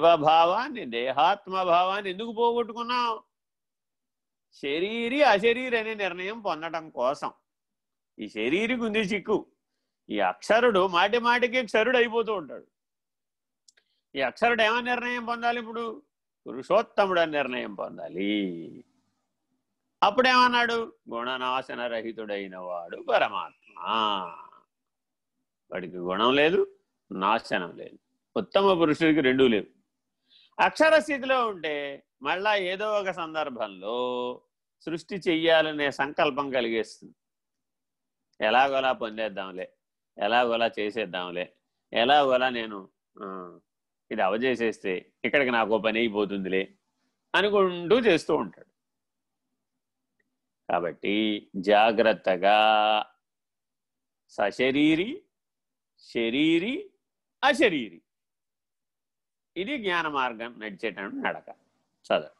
జీవభావాన్ని దేహాత్మభావాన్ని ఎందుకు పోగొట్టుకున్నాం శరీరి అశరీరి అనే నిర్ణయం పొందడం కోసం. ఈ శరీరికి ఉంది చిక్కు. ఈ అక్షరుడు మాటి మాటికి క్షరుడు అయిపోతూ ఉంటాడు. ఈ అక్షరుడు ఏమని నిర్ణయం పొందాలి ఇప్పుడు? పురుషోత్తముడు అని నిర్ణయం పొందాలి. అప్పుడేమన్నాడు? గుణనాశన రహితుడైన వాడు పరమాత్మ. వాడికి గుణం లేదు నాశనం లేదు. ఉత్తమ పురుషుడికి రెండూ లేవు. అక్షర స్థితిలో ఉంటే మళ్ళా ఏదో ఒక సందర్భంలో సృష్టి చెయ్యాలనే సంకల్పం కలిగేస్తుంది. ఎలాగోలా పొందేద్దాంలే ఎలాగోలా చేసేద్దాంలే ఎలాగోలా నేను ఇది అవజేసేస్తే ఇక్కడికి నాకు పని అయిపోతుందిలే అనుకుంటూ చేస్తూ ఉంటాడు. కాబట్టి జాగ్రత్తగా సశరీరి శరీరి అశరీరి ఇది జ్ఞాన మార్గం నడిచేటప్పుడు నడక. చదువు.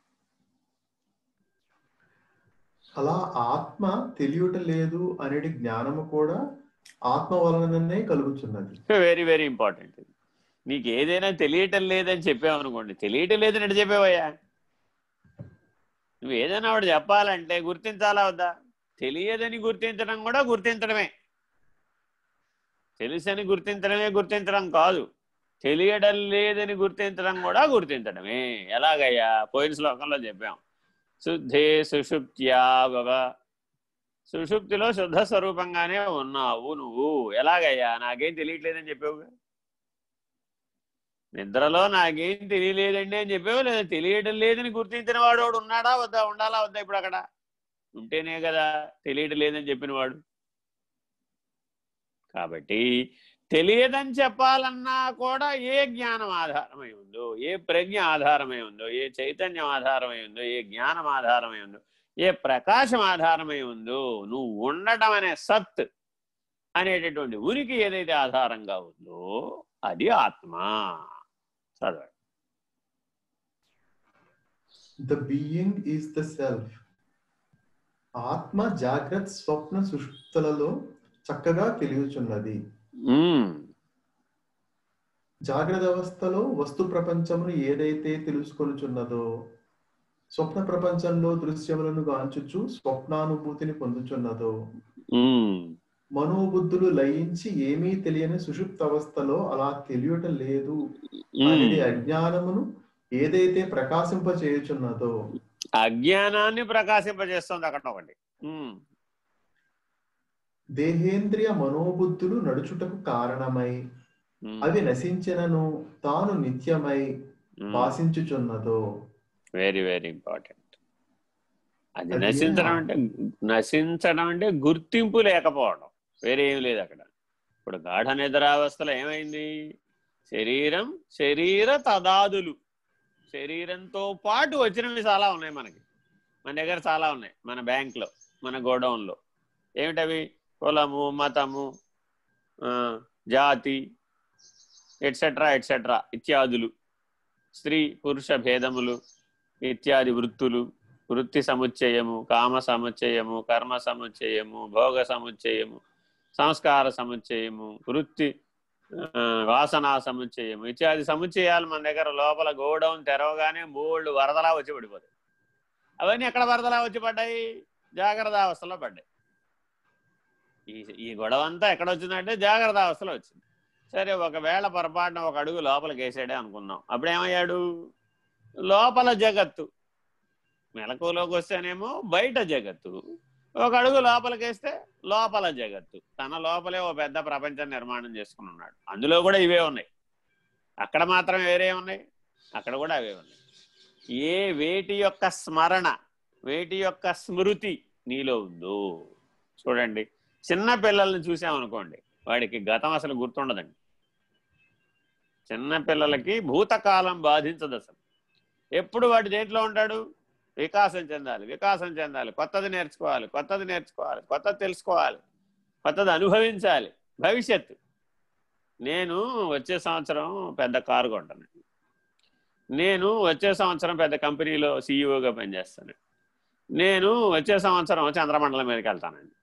అలా ఆత్మ తెలియట లేదు అనేది జ్ఞానము కూడా ఆత్మ వలననే కలుగుతున్నది. వెరీ వెరీ ఇంపార్టెంట్ ఇది నీకు ఏదైనా తెలియటం లేదని చెప్పావనుకోండి తెలియటం లేదని ఎటు చెప్పావయ్యా? నువ్వు ఏదైనా వాడు చెప్పాలంటే గుర్తించాలా వద్దా? తెలియదని గుర్తించడం కూడా గుర్తించడమే. తెలుసని గుర్తించడమే గుర్తించడం కాదు. తెలియడం లేదని గుర్తించడం కూడా గుర్తించడమే. ఎలాగయ్యా? పోయిన శ్లోకంలో చెప్పాం. శుద్ధే సుషుప్త్యా భవ. సుషుప్తిలో శుద్ధ స్వరూపంగానే ఉన్నావు నువ్వు. ఎలాగయ్యా? నాకేం తెలియట్లేదని చెప్పావుగా? నిద్రలో నాకేం తెలియలేదండి అని చెప్పావు లేదా? తెలియడం లేదని గుర్తించిన వాడు వాడు ఉన్నాడా? వద్దా? ఉండాలా? వద్దా? ఇప్పుడు అక్కడ? ఉంటేనే కదా తెలియడం లేదని చెప్పినవాడు కాబట్టి తెలియదని చెప్పాలన్నా కూడా ఏ జ్ఞానం ఆధారమై ఉందో ఏ ప్రజ్ఞ ఆధారమై ఉందో ఏ చైతన్యం ఆధారమై ఉందో ఏ జ్ఞానం ఆధారమై ఉందో ఏ ప్రకాశం ఆధారమై ఉందో నువ్వు ఉండటం అనే సత్ అనేటటువంటి ఉనికి ఏదైతే ఆధారంగా ఉందో అది ఆత్మ. చదవండి. The being is the self ఆత్మ జాగ్రత్త స్వప్న సుషుప్తులలో చక్కగా తెలియచున్నది. జాగ్రత్త అవస్థలో వస్తు ప్రపంచమును ఏదైతే తెలుసుకొనుచున్నదో స్వప్న ప్రపంచంలో దృశ్యములను గాంచుచు స్వప్నానుభూతిని పొందుచున్నదో. మనోబుద్ధులు లయించి ఏమీ తెలియని సుషుప్త అవస్థలో అలా తెలియటం లేదు అనేది. అజ్ఞానమును ఏదైతే ప్రకాశింపచేయుచున్నదో అజ్ఞానాన్ని ప్రకాశింపజేస్తుంది అక్కడ ఒకటి. దేహేంద్రియ మనోబుద్ధులు నడుచుటకు కారణమై. అవి నశించినను తాను నిత్యమై. భాషించుచున్నదో వెరీ వెరీ ఇంపార్టెంట్ అది నశించడం? అంటే నశించడం అంటే గుర్తింపు లేకపోవడం. వేరే ఏం లేదు అక్కడ. ఇప్పుడు గాఢ నిద్రావస్థలో ఏమైంది? శరీరం శరీర తదాదులు. శరీరంతో పాటు వచ్చినవి చాలా ఉన్నాయి మనకి. మన దగ్గర చాలా ఉన్నాయి. మన బ్యాంక్లో మన గోడౌన్లో ఏమిటవి? కులము మతము జాతి ఎట్సెట్రా ఎట్సెట్రా ఇత్యాదులు. స్త్రీ పురుష భేదములు ఇత్యాది వృత్తులు వృత్తి సముచ్చయము కామ సముచ్చయము కర్మ సముచ్చయము భోగ సముచ్చయము సంస్కార సముచ్చయము వృత్తి వాసనా సముచ్చయము ఇత్యాది సముచ్చయాలు మన దగ్గర లోపల గోడౌన్ తెరవగానే బోల్డ్ వరదలా వచ్చి పడిపోతాయి. అవన్నీ ఎక్కడ వరదలా వచ్చి పడ్డాయి? జాగ్రత్త అవస్థలో పడ్డాయి. ఈ ఈ గొడవ అంతా ఎక్కడ వచ్చిందంటే జాగ్రత్త అవస్థలో వచ్చింది. సరే ఒకవేళ పొరపాటున ఒక అడుగు లోపలికి వేసాడే అనుకుందాం. అప్పుడేమయ్యాడు? లోపల జగత్తు. మెలకువలోకి వస్తేనేమో బయట జగత్తు. ఒక అడుగు లోపలికి వేస్తే లోపల జగత్తు. తన లోపలే ఓ పెద్ద ప్రపంచం నిర్మాణం చేసుకుని ఉన్నాడు. అందులో కూడా ఇవే ఉన్నాయి. అక్కడ మాత్రం వేరే ఉన్నాయి. అక్కడ కూడా అవే ఉన్నాయి. ఏ వేటి యొక్క స్మరణ వేటి యొక్క స్మృతి నీలో ఉందో చూడండి. చిన్న పిల్లల్ని చూసామనుకోండి వాడికి గతం అసలు గుర్తుండదండి. చిన్న పిల్లలకి భూతకాలం బాధించదు అసలు. ఎప్పుడు వాడు దేంట్లో ఉంటాడు? వికాసం చెందాలి వికాసం చెందాలి. కొత్తది నేర్చుకోవాలి కొత్తది నేర్చుకోవాలి కొత్తది తెలుసుకోవాలి కొత్తది అనుభవించాలి. భవిష్యత్తు. నేను వచ్చే సంవత్సరం పెద్ద కారు కొంటాను నేను వచ్చే సంవత్సరం పెద్ద కంపెనీలో సీఈఓగా పనిచేస్తాను. నేను వచ్చే సంవత్సరం చంద్రమండలం మీదకి వెళ్తానండి.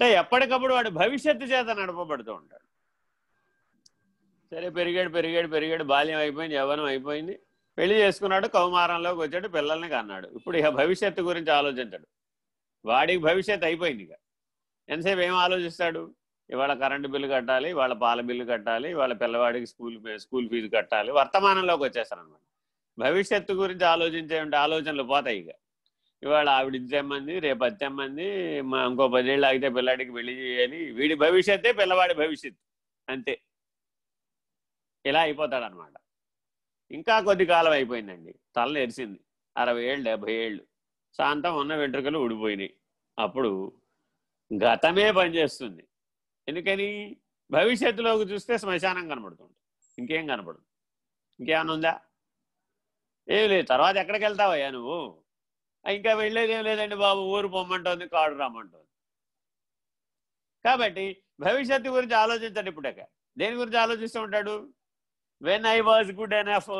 అంటే ఎప్పటికప్పుడు వాడు భవిష్యత్తు చేత నడపబడుతూ ఉంటాడు. సరే పెరిగాడు పెరిగాడు పెరిగాడు బాల్యం అయిపోయింది యవ్వనం అయిపోయింది. పెళ్ళి చేసుకున్నాడు కౌమారంలోకి వచ్చాడు పిల్లల్ని కన్నాడు. ఇప్పుడు ఇక భవిష్యత్తు గురించి ఆలోచించాడు. వాడికి భవిష్యత్తు అయిపోయింది ఇక. ఎంతసేపు ఏం ఆలోచిస్తాడు? ఇవాళ కరెంటు బిల్లు కట్టాలి వాళ్ళ పాల బిల్లు కట్టాలి వాళ్ళ పిల్లవాడికి స్కూల్ స్కూల్ ఫీజు కట్టాలి వర్తమానంలోకి వచ్చేస్తాను అనమాట భవిష్యత్తు గురించి ఆలోచించే ఆలోచనలు పోతాయి ఇక. ఇవాళ ఆవిడ ఇది రేపు అది మా ఇంకో పదేళ్ళు ఆగితే పిల్లాడికి పెళ్ళి చేయాలి. వీడి భవిష్యత్తే పిల్లవాడి భవిష్యత్తు. అంతే. ఇలా అయిపోతాడనమాట ఇంకా కొద్ది కాలం అయిపోయిందండి. తల ఎరిసింది. అరవై ఏళ్ళు డెబ్బై ఏళ్ళు. శాంతం ఉన్న వెంట్రుకలు ఊడిపోయినాయి. అప్పుడు గతమే పనిచేస్తుంది ఎందుకని? భవిష్యత్తులోకి చూస్తే శ్మశానం కనబడుతుంది. ఇంకేం కనపడదు. ఇంకేమైనా ఉందా? ఏం లేదు. తర్వాత ఎక్కడికి వెళ్తావయ్యా నువ్వు? ఇంకా వెళ్ళేది లేదండి బాబు ఊరు పొమ్మంటోంది కాడు రమ్మంటోంది. కాబట్టి భవిష్యత్తు గురించి ఆలోచించండి ఇప్పుడక. దేని గురించి ఆలోచిస్తూ ఉంటాడు? When I was good enough